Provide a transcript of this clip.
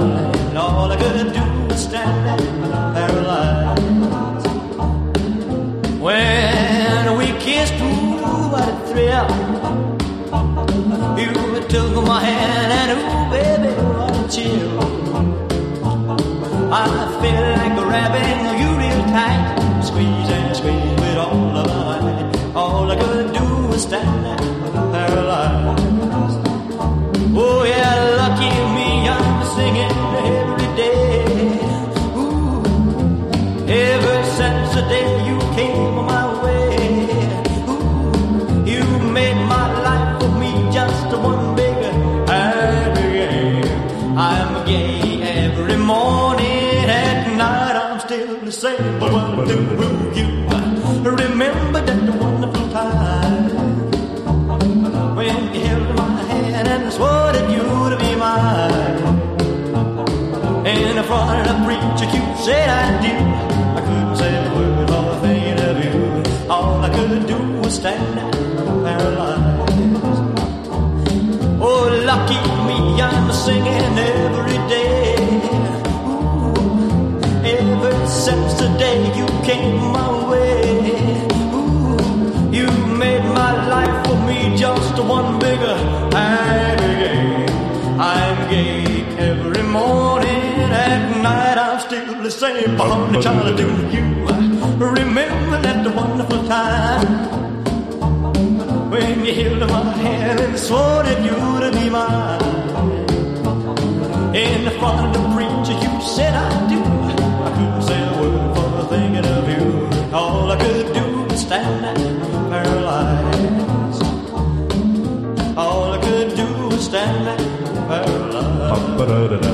and all I could do was stand there paralyzed. When we kissed, ooh, what a thrill! You took my hand, and ooh, baby, what a chill! I feel like grabbing you real tight, squeeze and squeeze. Same. But what do you remember that wonderful time? when you held my hand and swore that you'd be mine. In the front of the preacher, you said I did. I couldn't say since the day you came my way. Ooh, you made my life for me just one bigger. I'm gay every morning, at night I'm still the same. But child, do you remember that wonderful time when you held my hand and swore that you'd be mine? In the front of the preacher, do was stand there paralyzed. All I could do was stand there paralyzed.